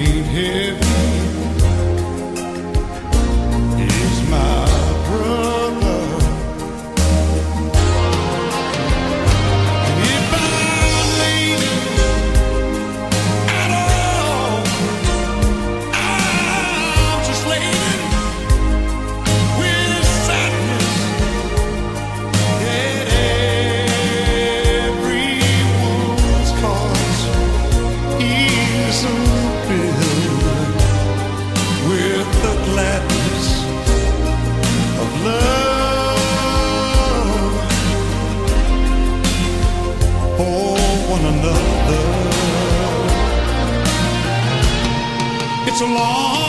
ain't heavy. one another. It's a long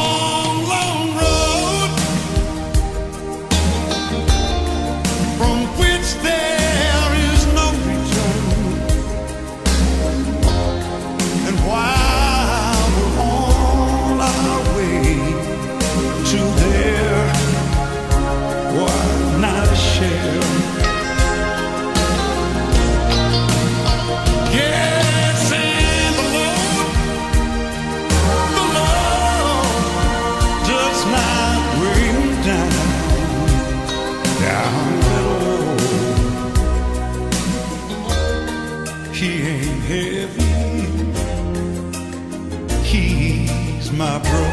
my bro.